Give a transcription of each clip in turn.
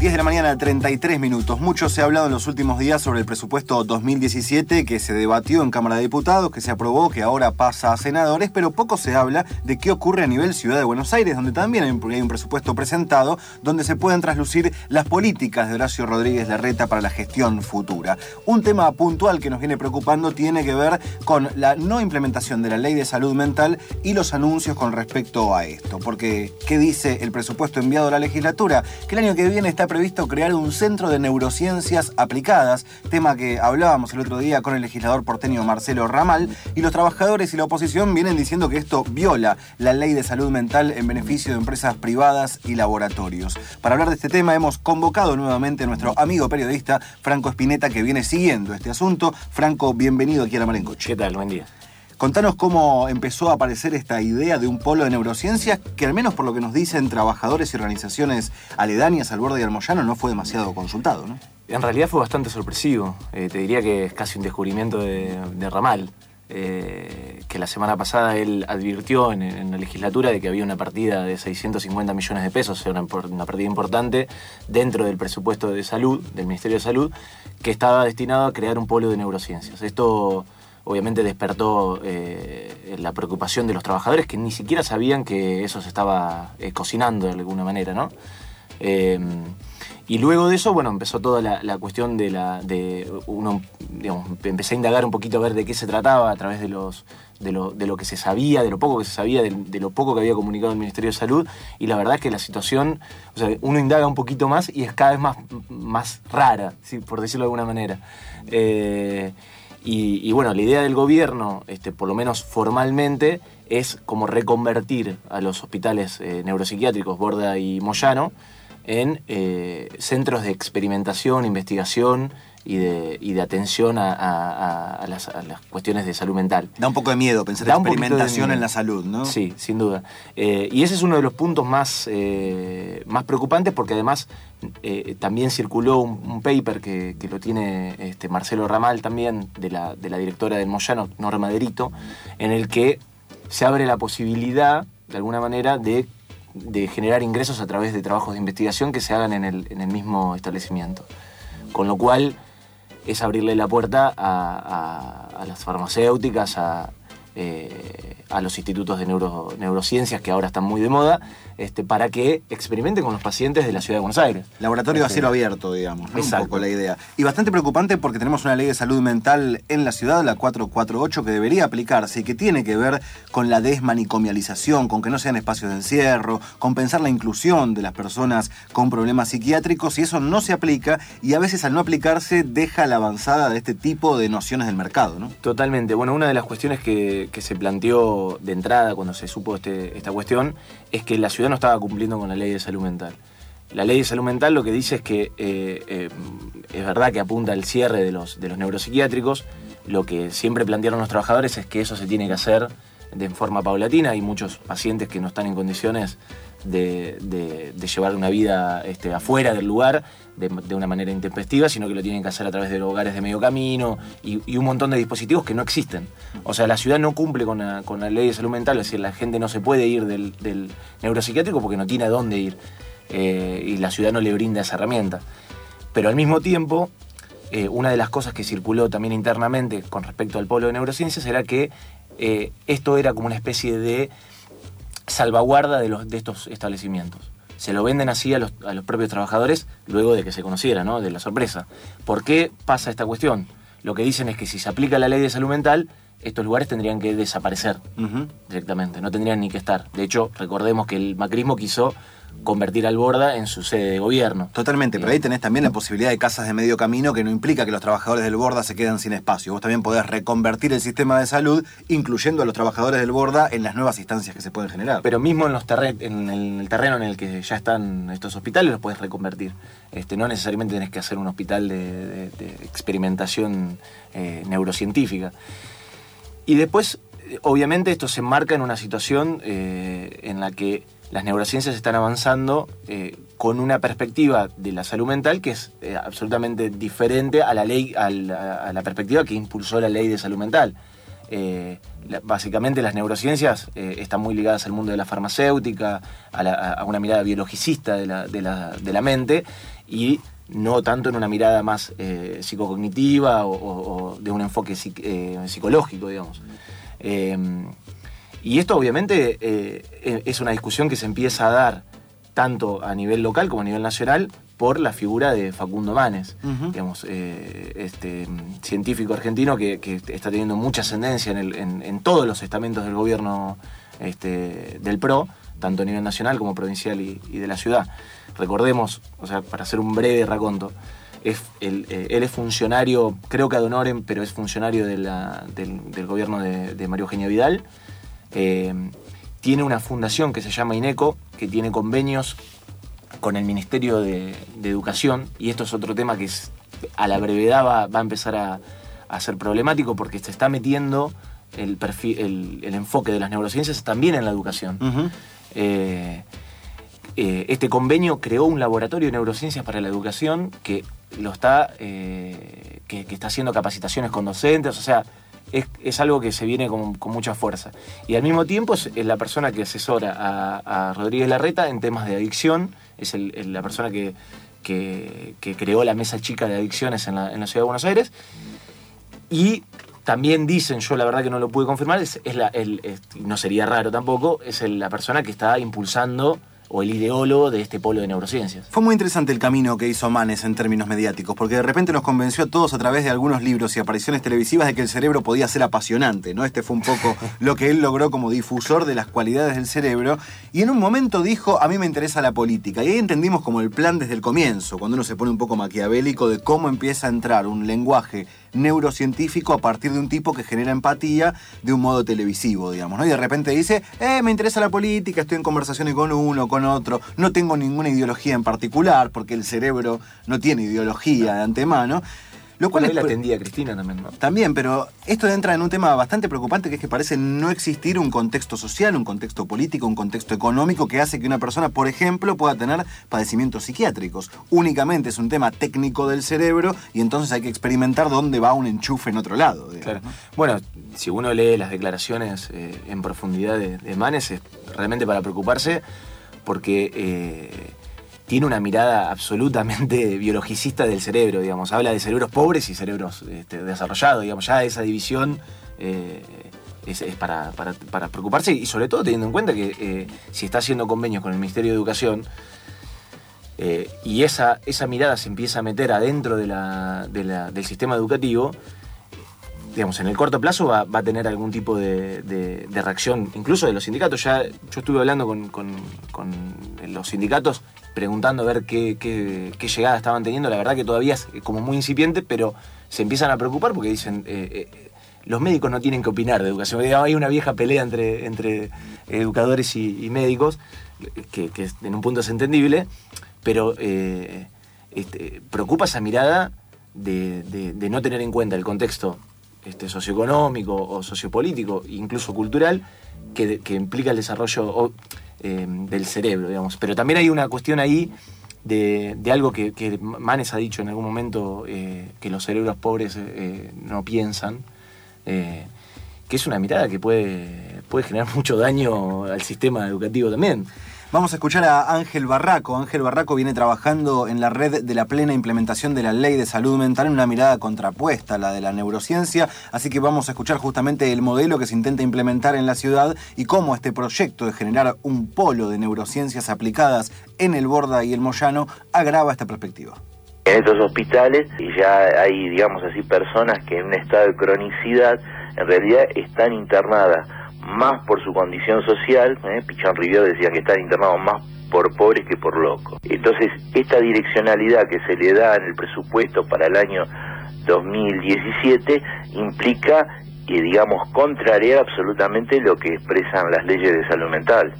10 de la mañana, 33 minutos. Mucho se ha hablado en los últimos días sobre el presupuesto 2017 que se debatió en Cámara de Diputados, que se aprobó, que ahora pasa a senadores, pero poco se habla de qué ocurre a nivel Ciudad de Buenos Aires, donde también hay un presupuesto presentado, donde se pueden traslucir las políticas de Horacio Rodríguez Larreta para la gestión futura. Un tema puntual que nos viene preocupando tiene que ver con la no implementación de la ley de salud mental y los anuncios con respecto a esto. Porque, ¿qué dice el presupuesto enviado a la legislatura? Que el año que viene está previsto crear un centro de neurociencias aplicadas, tema que hablábamos el otro día con el legislador porteño Marcelo Ramal, y los trabajadores y la oposición vienen diciendo que esto viola la ley de salud mental en beneficio de empresas privadas y laboratorios. Para hablar de este tema hemos convocado nuevamente a nuestro amigo periodista Franco Espineta que viene siguiendo este asunto. Franco, bienvenido aquí a la Marencoche. ¿Qué tal? Buen día. Contanos cómo empezó a aparecer esta idea de un polo de neurociencias que al menos por lo que nos dicen trabajadores y organizaciones aledañas al borde de Almoyano no fue demasiado consultado, ¿no? En realidad fue bastante sorpresivo. Eh, te diría que es casi un descubrimiento de, Ramal. Eh, que la semana pasada él advirtió en, la legislatura de que había una partida de 650 millones de pesos, una, una partida importante dentro del presupuesto de salud, del Ministerio de Salud, que estaba destinado a crear un polo de neurociencias. Esto obviamente despertó eh, la preocupación de los trabajadores que ni siquiera sabían que eso se estaba eh, cocinando de alguna manera, ¿no? Em, y luego de eso, bueno, empezó toda la, cuestión de la. de uno, digamos, empecé a indagar un poquito a ver de qué se trataba a través de los. De lo, de lo que se sabía, de lo poco que se sabía, de, lo poco que había comunicado el Ministerio de Salud, y la verdad es que la situación, o sea, uno indaga un poquito más y es cada vez más, más rara, por decirlo de alguna manera. Eh, y, bueno, la idea del gobierno, este, por lo menos formalmente, es como reconvertir a los hospitales eh, neuropsiquiátricos Borda y Moyano en eh, centros de experimentación, investigación y de, y de atención a, las, cuestiones de salud mental. Da un poco de miedo pensar en experimentación en la salud, ¿no? Sí, sin duda. Eh, y ese es uno de los puntos más, eh, más preocupantes porque además eh, también circuló un, paper que, lo tiene este, Marcelo Ramal también, de la, de la directora del Moyano, Norma Derito, en el que se abre la posibilidad, de alguna manera, de de generar ingresos a través de trabajos de investigación que se hagan en el, en el mismo establecimiento. Con lo cual, es abrirle la puerta a, las farmacéuticas, a, eh, a los institutos de neurociencias que ahora están muy de moda, este, para que experimenten con los pacientes de la ciudad de Buenos Aires. Laboratorio a cielo abierto, digamos, un poco la idea. Y bastante preocupante porque tenemos una ley de salud mental en la ciudad, la 448, que debería aplicarse y que tiene que ver con la desmanicomialización, con que no sean espacios de encierro, con pensar la inclusión de las personas con problemas psiquiátricos, y eso no se aplica, y a veces al no aplicarse deja la avanzada de este tipo de nociones del mercado, ¿no? Totalmente. Bueno, una de las cuestiones que, se planteó de entrada cuando se supo este, esta cuestión es que la ciudad no estaba cumpliendo con la ley de salud mental. La ley de salud mental lo que dice es que eh, eh, es verdad que apunta al cierre de los, de los neuropsiquiátricos. Lo que siempre plantearon los trabajadores es que eso se tiene que hacer de forma paulatina. Hay muchos pacientes que no están en condiciones de, llevar una vida este, afuera del lugar de, una manera intempestiva, sino que lo tienen que hacer a través de hogares de medio camino y, un montón de dispositivos que no existen. O sea, la ciudad no cumple con la, ley de salud mental, es decir, la gente no se puede ir del, neuropsiquiátrico porque no tiene a dónde ir eh, y la ciudad no le brinda esa herramienta. Pero al mismo tiempo, eh, una de las cosas que circuló también internamente con respecto al polo de neurociencias era que eh, esto era como una especie de salvaguarda de, los, de estos establecimientos. Se lo venden así a los, propios trabajadores luego de que se conociera, ¿no? De la sorpresa. ¿Por qué pasa esta cuestión? Lo que dicen es que si se aplica la ley de salud mental, estos lugares tendrían que desaparecer directamente, no tendrían ni que estar. De hecho, recordemos que el macrismo quiso convertir al Borda en su sede de gobierno. Totalmente, pero ahí tenés también la posibilidad de casas de medio camino que no implica que los trabajadores del Borda se queden sin espacio. Vos también podés reconvertir el sistema de salud, incluyendo a los trabajadores del Borda en las nuevas instancias que se pueden generar. Pero mismo en, los en el terreno en el que ya están estos hospitales los puedes reconvertir. Este, no necesariamente tenés que hacer un hospital de, experimentación eh, neurocientífica. Y después, obviamente, esto se enmarca en una situación eh, en la que las neurociencias están avanzando eh, con una perspectiva de la salud mental que es eh, absolutamente diferente a la ley, a la, perspectiva que impulsó la ley de salud mental. básicamente las neurociencias están muy ligadas al mundo de la farmacéutica, a, una mirada biologicista de la, mente y no tanto en una mirada más eh, psicocognitiva o, de un enfoque eh, psicológico, digamos. Y esto obviamente eh, es una discusión que se empieza a dar tanto a nivel local como a nivel nacional por la figura de Facundo Manes, digamos, este científico argentino que, está teniendo mucha ascendencia en, todos los estamentos del gobierno este, del PRO, tanto a nivel nacional como provincial y de la ciudad recordemos, o sea, para hacer un breve raconto, es, eh, él, es funcionario, creo que ad honorem, pero es funcionario del, gobierno de, Mario Eugenia Vidal. Eh, tiene una fundación que se llama INECO, que tiene convenios con el Ministerio de, Educación, y esto es otro tema que a la brevedad va, a empezar a, ser problemático porque se está metiendo el, perfil, el, enfoque de las neurociencias también en la educación. Eh, este convenio creó un laboratorio de neurociencias para la educación que lo está, eh, que, está haciendo capacitaciones con docentes, o sea, es, algo que se viene con, mucha fuerza. Y al mismo tiempo es, la persona que asesora a, Rodríguez Larreta en temas de adicción, es la persona que, creó la mesa chica de adicciones en la, ciudad de Buenos Aires. Y también dicen, yo la verdad que no lo pude confirmar, es, no sería raro tampoco, es la persona que está impulsando o el ideólogo de este polo de neurociencias. Fue muy interesante el camino que hizo Manes en términos mediáticos, porque de repente nos convenció a todos a través de algunos libros y apariciones televisivas de que el cerebro podía ser apasionante, ¿no? Este fue un poco lo que él logró como difusor de las cualidades del cerebro, y en un momento dijo, a mí me interesa la política, y ahí entendimos como el plan desde el comienzo, cuando uno se pone un poco maquiavélico de cómo empieza a entrar un lenguaje neurocientífico a partir de un tipo que genera empatía de un modo televisivo, digamos, ¿no? Y de repente dice, eh, me interesa la política, estoy en conversaciones con uno, con otro, no tengo ninguna ideología en particular, porque el cerebro no tiene ideología de antemano. Lo cual él atendía a Cristina también, ¿no? También, pero esto entra en un tema bastante preocupante que es que parece no existir un contexto social, un contexto político, un contexto económico que hace que una persona, por ejemplo, pueda tener padecimientos psiquiátricos. Únicamente es un tema técnico del cerebro y entonces hay que experimentar dónde va un enchufe en otro lado. Bueno, si uno lee las declaraciones eh, en profundidad de, Manes, es realmente para preocuparse porque... Eh, tiene una mirada absolutamente biologicista del cerebro, digamos. Habla de cerebros pobres y cerebros este, desarrollados, digamos. Ya esa división eh, es, para, preocuparse y sobre todo teniendo en cuenta que eh, si está haciendo convenios con el Ministerio de Educación eh, y esa, esa mirada se empieza a meter adentro del sistema educativo, digamos, en el corto plazo va, a tener algún tipo de, reacción, incluso de los sindicatos. Ya yo estuve hablando con los sindicatos preguntando a ver qué, llegada estaban teniendo. La verdad que todavía es como muy incipiente, pero se empiezan a preocupar porque dicen, eh, eh, los médicos no tienen que opinar de educación. Hay una vieja pelea entre, entre educadores y, médicos, que, en un punto es entendible, pero eh, este, preocupa esa mirada de, no tener en cuenta el contexto este, socioeconómico o sociopolítico, incluso cultural, que, implica el desarrollo eh, del cerebro, digamos. Pero también hay una cuestión ahí de, algo que, Manes ha dicho en algún momento, eh, que los cerebros pobres eh, no piensan, que es una mirada que puede, puede generar mucho daño al sistema educativo también. Vamos a escuchar a Ángel Barraco. Ángel Barraco viene trabajando en la red de la plena implementación de la ley de salud mental en una mirada contrapuesta a la de la neurociencia. Así que vamos a escuchar justamente el modelo que se intenta implementar en la ciudad y cómo este proyecto de generar un polo de neurociencias aplicadas en el Borda y el Moyano agrava esta perspectiva. En estos hospitales ya hay, digamos así, personas que en un estado de cronicidad en realidad están internadas más por su condición social, ¿eh? Pichón Rivier decía que están internados más por pobres que por locos. Entonces, esta direccionalidad que se le da en el presupuesto para el año 2017 implica, y digamos, contrariar absolutamente lo que expresan las leyes de salud mental.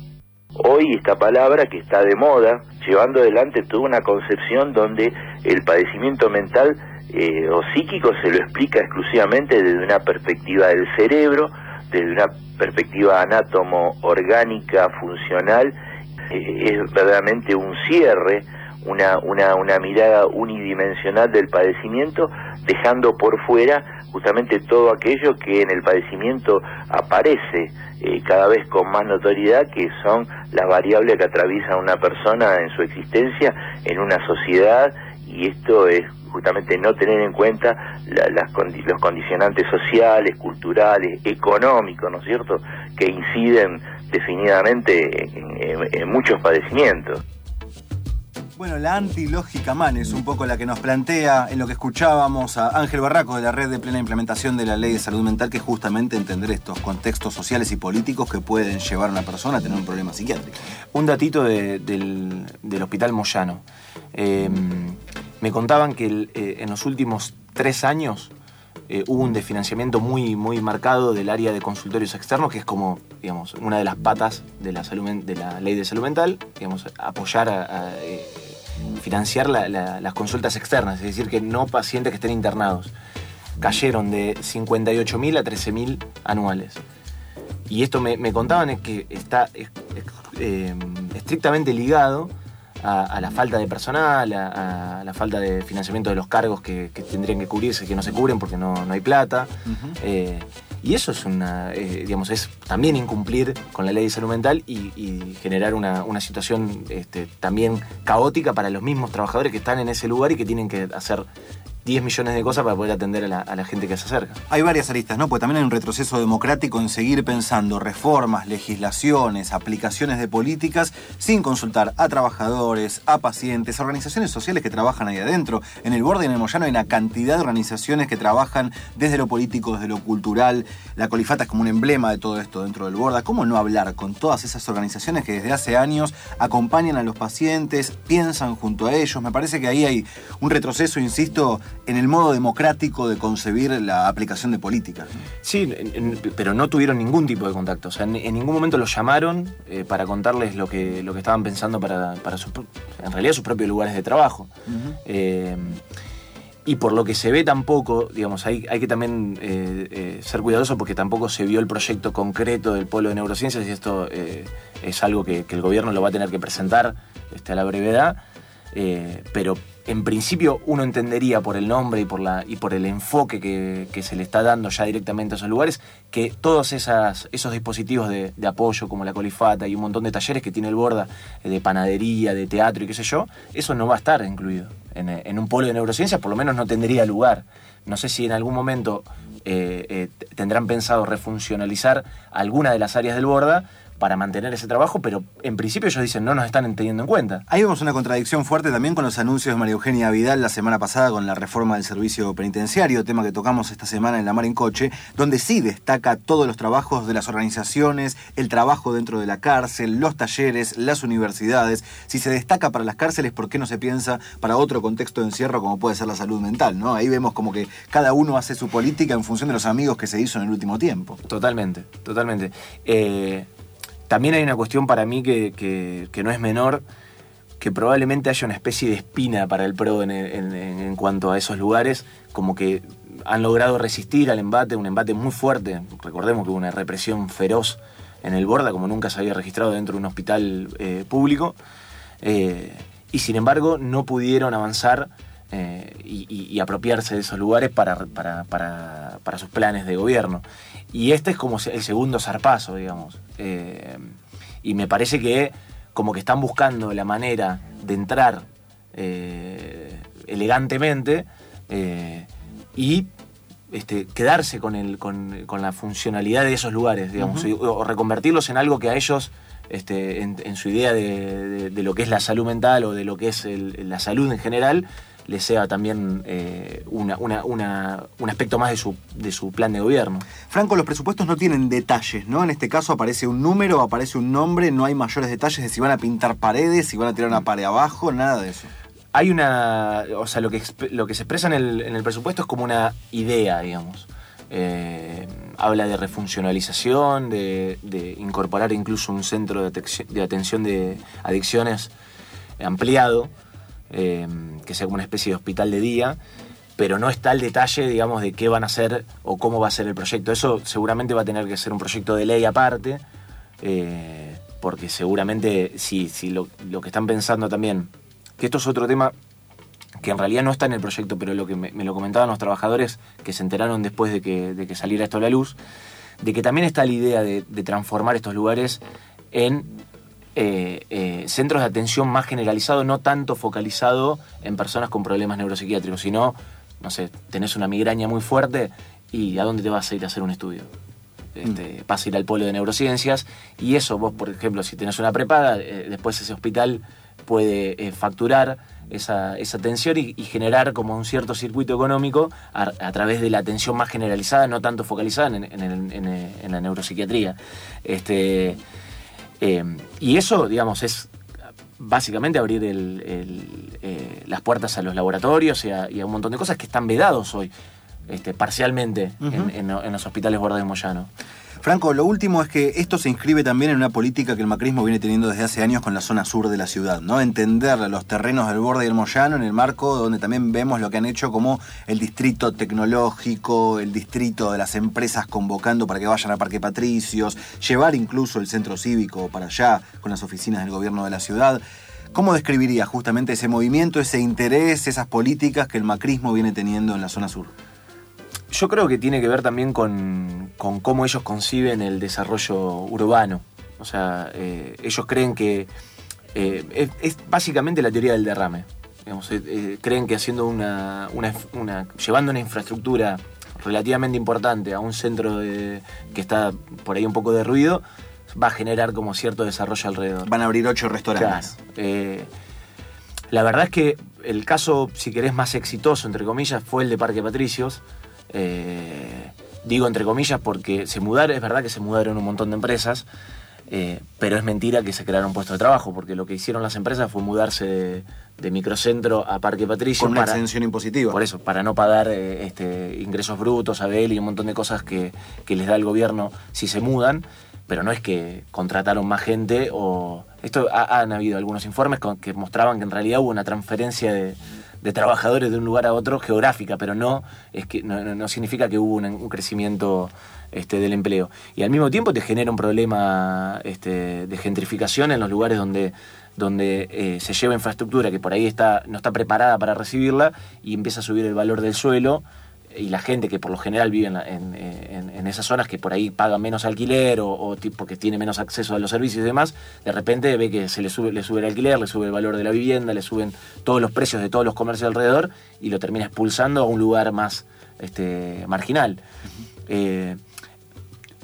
Hoy esta palabra que está de moda, llevando adelante toda una concepción donde el padecimiento mental eh, o psíquico se lo explica exclusivamente desde una perspectiva del cerebro, desde una perspectiva anátomo orgánica funcional eh, es verdaderamente un cierre, una, una, una mirada unidimensional del padecimiento, dejando por fuera justamente todo aquello que en el padecimiento aparece eh, cada vez con más notoriedad, que son las variables que atraviesan una persona en su existencia en una sociedad, y esto es justamente no tener en cuenta las, los condicionantes sociales, culturales, económicos, ¿no es cierto?, que inciden definidamente en muchos padecimientos. Bueno, la antilógica MAN es un poco la que nos plantea en lo que escuchábamos a Ángel Barraco de la Red de Plena Implementación de la Ley de Salud Mental, que es justamente entender estos contextos sociales y políticos que pueden llevar a una persona a tener un problema psiquiátrico. Un datito del, Hospital Moyano. Em, me contaban que eh, en los últimos tres años eh, hubo un desfinanciamiento muy, muy marcado del área de consultorios externos, que es como, digamos, una de las patas de la, ley de salud mental, digamos, apoyar a, eh, financiar las consultas externas, es decir, que no pacientes que estén internados. Cayeron de 58.000 a 13.000 anuales. Y esto me, contaban es que está estrictamente ligado a, la falta de personal, a, la falta de financiamiento de los cargos que, tendrían que cubrirse, que no se cubren porque no, hay plata. Eh, y eso es una, eh, digamos, es también incumplir con la ley de salud mental y, generar una, situación este, también caótica para los mismos trabajadores que están en ese lugar y que tienen que hacer 10 millones de cosas para poder atender a la, gente que se acerca. Hay varias aristas, ¿no? Porque también hay un retroceso democrático en seguir pensando reformas, legislaciones, aplicaciones de políticas sin consultar a trabajadores, a pacientes, a organizaciones sociales que trabajan ahí adentro. En el borde y en el Moyano hay una cantidad de organizaciones que trabajan desde lo político, desde lo cultural. La colifata es como un emblema de todo esto dentro del Borda. ¿Cómo no hablar con todas esas organizaciones que desde hace años acompañan a los pacientes, piensan junto a ellos? Me parece que ahí hay un retroceso, insisto, en el modo democrático de concebir la aplicación de políticas. Sí, pero no tuvieron ningún tipo de contacto. O sea, en, ningún momento los llamaron eh, para contarles lo que, lo que estaban pensando para, para en realidad sus propios lugares de trabajo. Eh, y por lo que se ve tampoco, digamos, hay, hay que también eh, ser cuidadoso porque tampoco se vio el proyecto concreto del Polo de Neurociencias y esto es algo que, el gobierno lo va a tener que presentar este, a la brevedad. pero en principio uno entendería por el nombre y por, la, y por el enfoque que, se le está dando ya directamente a esos lugares que todos esos dispositivos de, apoyo como la colifata y un montón de talleres que tiene el Borda eh, de panadería, de teatro y qué sé yo, eso no va a estar incluido. En, un polo de neurociencias por lo menos no tendría lugar. No sé si en algún momento eh, eh, tendrán pensado refuncionalizar alguna de las áreas del Borda, para mantener ese trabajo, pero en principio ellos dicen no nos están teniendo en cuenta. Ahí vemos una contradicción fuerte también con los anuncios de María Eugenia Vidal la semana pasada con la reforma del servicio penitenciario, tema que tocamos esta semana en La Mar en Coche, donde sí destaca todos los trabajos de las organizaciones, el trabajo dentro de la cárcel, los talleres, las universidades. Si se destaca para las cárceles, ¿por qué no se piensa para otro contexto de encierro como puede ser la salud mental? ¿no? Ahí vemos como que cada uno hace su política en función de los amigos que se hizo en el último tiempo. Totalmente, totalmente. Eh, también hay una cuestión para mí que, no es menor, que probablemente haya una especie de espina para el PRO en, cuanto a esos lugares, como que han logrado resistir al embate, un embate muy fuerte. Recordemos que hubo una represión feroz en el Borda, como nunca se había registrado dentro de un hospital eh, público, eh, y sin embargo no pudieron avanzar eh, y, apropiarse de esos lugares para, para sus planes de gobierno. Y este es como el segundo zarpazo, digamos. Eh, y me parece que como que están buscando la manera de entrar eh, elegantemente eh, y este, quedarse con, el, con, la funcionalidad de esos lugares, digamos, o, reconvertirlos en algo que a ellos, este, en, su idea de, lo que es la salud mental o de lo que es la salud en general, le sea también eh, una, un aspecto más de su, de su plan de gobierno. Franco, los presupuestos no tienen detalles, ¿no? En este caso aparece un número, aparece un nombre, no hay mayores detalles de si van a pintar paredes, si van a tirar una pared abajo, nada de eso. Hay una, o sea, lo que, lo que se expresa en el, en el presupuesto es como una idea, digamos. Eh, habla de refuncionalización, de, de, incorporar incluso un centro de, de atención de adicciones ampliado. Em, que sea como una especie de hospital de día, pero no está el detalle, digamos, de qué van a hacer o cómo va a ser el proyecto. Eso seguramente va a tener que ser un proyecto de ley aparte, eh, porque seguramente si, lo, que están pensando también que esto es otro tema que en realidad no está en el proyecto, pero lo que me, lo comentaban los trabajadores que se enteraron después de que, saliera esto a la luz, de que también está la idea de, transformar estos lugares en eh, eh, centros de atención más generalizado, no tanto focalizado en personas con problemas neuropsiquiátricos, sino, no sé, tenés una migraña muy fuerte y ¿a dónde te vas a ir a hacer un estudio? Este, mm. Vas a ir al polo de neurociencias y eso vos, por ejemplo, si tenés una prepaga, eh, después ese hospital puede facturar esa, esa atención y, generar como un cierto circuito económico a, través de la atención más generalizada, no tanto focalizada en, la neuropsiquiatría. Este, eh, y eso, digamos, es básicamente abrir eh, las puertas a los laboratorios y a, un montón de cosas que están vedados hoy, este, parcialmente, en, los hospitales de Moyano. Franco, lo último es que esto se inscribe también en una política que el macrismo viene teniendo desde hace años con la zona sur de la ciudad, ¿no? Entender los terrenos del borde del Moyano en el marco donde también vemos lo que han hecho como el distrito tecnológico, el distrito de las empresas convocando para que vayan a Parque Patricios, llevar incluso el centro cívico para allá con las oficinas del gobierno de la ciudad. ¿Cómo describiría justamente ese movimiento, ese interés, esas políticas que el macrismo viene teniendo en la zona sur? Yo creo que tiene que ver también con, cómo ellos conciben el desarrollo urbano. O sea, eh, ellos creen que eh, es, básicamente la teoría del derrame. Eh, creen que haciendo una, llevando una infraestructura relativamente importante a un centro que está por ahí un poco de ruido, va a generar como cierto desarrollo alrededor. Van a abrir ocho restaurantes. la verdad es que el caso, si querés, más exitoso, entre comillas, fue el de Parque Patricios, eh, digo entre comillas porque se mudaron, es verdad que se mudaron un montón de empresas, eh, pero es mentira que se crearon puestos de trabajo, porque lo que hicieron las empresas fue mudarse de, microcentro a Parque Patricio. Con una exención impositiva. Por eso, para no pagar eh, este, ingresos brutos, a ABL y un montón de cosas que, les da el gobierno si se mudan, pero no es que contrataron más gente o... Esto han habido algunos informes que mostraban que en realidad hubo una transferencia de de trabajadores de un lugar a otro geográfica, pero no, es que, no, significa que hubo un, crecimiento este, del empleo. Y al mismo tiempo te genera un problema este, de gentrificación en los lugares donde, donde eh, se lleva infraestructura que por ahí está, no está preparada para recibirla y empieza a subir el valor del suelo y la gente que por lo general vive en, esas zonas que por ahí paga menos alquiler o, porque tiene menos acceso a los servicios y demás, de repente ve que se le sube, le sube el alquiler, le sube el valor de la vivienda, le suben todos los precios de todos los comercios alrededor y lo termina expulsando a un lugar más este, marginal. Eh,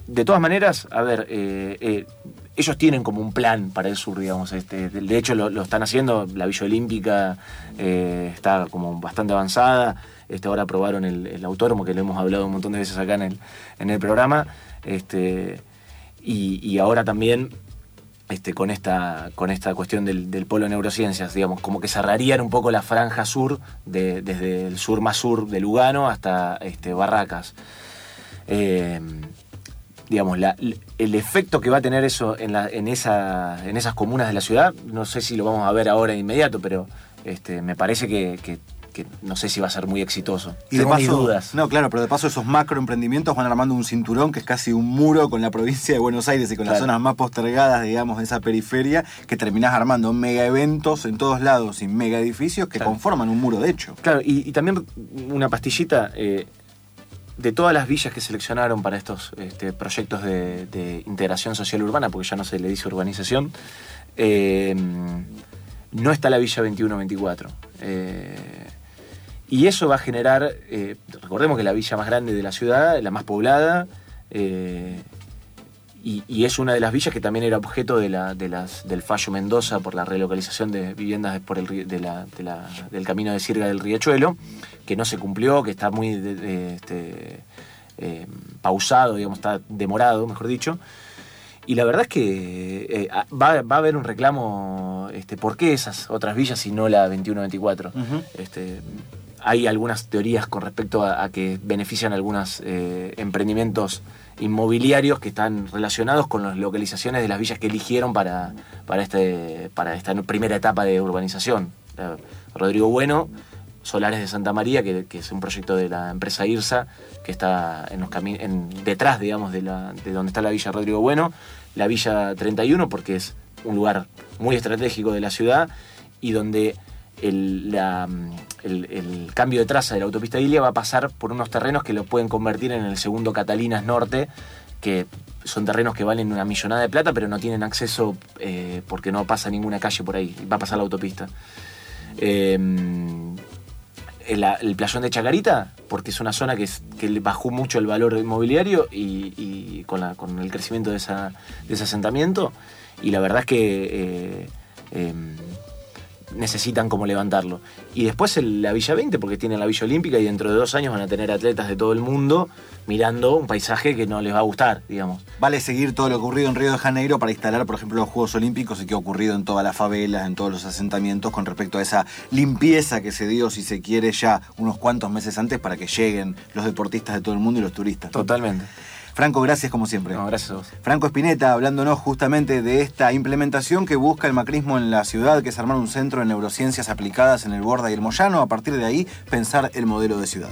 de todas maneras, a ver, eh, eh, ellos tienen como un plan para el sur, digamos. Este, de hecho, lo, lo están haciendo. La Villa Olímpica está como bastante avanzada. Este, ahora aprobaron el, autónomo, que lo hemos hablado un montón de veces acá en el, en el programa. Este, y, ahora también este, con, esta, con esta cuestión del, polo de neurociencias, digamos, como que cerrarían un poco la franja sur, desde el sur más sur de Lugano hasta este, Barracas. Eh, digamos, el efecto que va a tener eso en, la, en, esa, en esas comunas de la ciudad, no sé si lo vamos a ver ahora de inmediato, pero este, me parece que no sé si va a ser muy exitoso. Y de paso, dudas. No, claro, pero de paso esos macroemprendimientos van armando un cinturón que es casi un muro con la provincia de Buenos Aires y con las zonas más postergadas, digamos, de esa periferia, que terminás armando mega eventos en todos lados y mega edificios que conforman un muro de hecho. Claro, y, también una pastillita. Eh, de todas las villas que seleccionaron para estos este, proyectos de, integración social urbana, porque ya no se le dice urbanización, eh, no está la Villa 21-24. Eh, y eso va a generar, eh, recordemos que la villa más grande de la ciudad, la más poblada, eh, y, es una de las villas que también era objeto de la, de las, del fallo Mendoza por la relocalización de viviendas por el, de la, del camino de Sirga del Riachuelo, que no se cumplió, que está muy este, eh, pausado, digamos, está demorado, mejor dicho. Y la verdad es que va, va, a haber un reclamo, este, ¿por qué esas otras villas y no la 21-24? este, hay algunas teorías con respecto a, que benefician algunos eh, emprendimientos inmobiliarios que están relacionados con las localizaciones de las villas que eligieron para, para, este, para esta primera etapa de urbanización. Eh, Rodrigo Bueno, Solares de Santa María, que, es un proyecto de la empresa IRSA, que está en los en, detrás, digamos, de, la, de donde está la Villa Rodrigo Bueno, la Villa 31, porque es un lugar muy estratégico de la ciudad y donde el, la, el- cambio de traza de la autopista Ilia va a pasar por unos terrenos que lo pueden convertir en el segundo Catalinas Norte, que son terrenos que valen una millonada de plata, pero no tienen acceso eh, porque no pasa ninguna calle por ahí, va a pasar la autopista. Eh, el, el playón de Chacarita, porque es una zona que, que bajó mucho el valor inmobiliario y, con, el crecimiento de, esa- de ese asentamiento. Y la verdad es que eh, eh, necesitan como levantarlo. Y después el- la Villa 20, porque tienen la Villa Olímpica y dentro de dos años van a tener atletas de todo el mundo mirando un paisaje que no les va a gustar, digamos. Vale seguir todo lo ocurrido en Río de Janeiro para instalar, por ejemplo, los Juegos Olímpicos y que ha ocurrido en todas las favelas, en todos los asentamientos con respecto a esa limpieza que se dio, si se quiere, ya unos cuantos meses antes para que lleguen los deportistas de todo el mundo y los turistas. Totalmente. Franco, gracias como siempre. No, gracias a vos. Franco Espineta, hablándonos justamente de esta implementación que busca el macrismo en la ciudad, que es armar un centro de neurociencias aplicadas en el Borda y el Moyano, a partir de ahí pensar el modelo de ciudad.